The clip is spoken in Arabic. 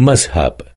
مذهب.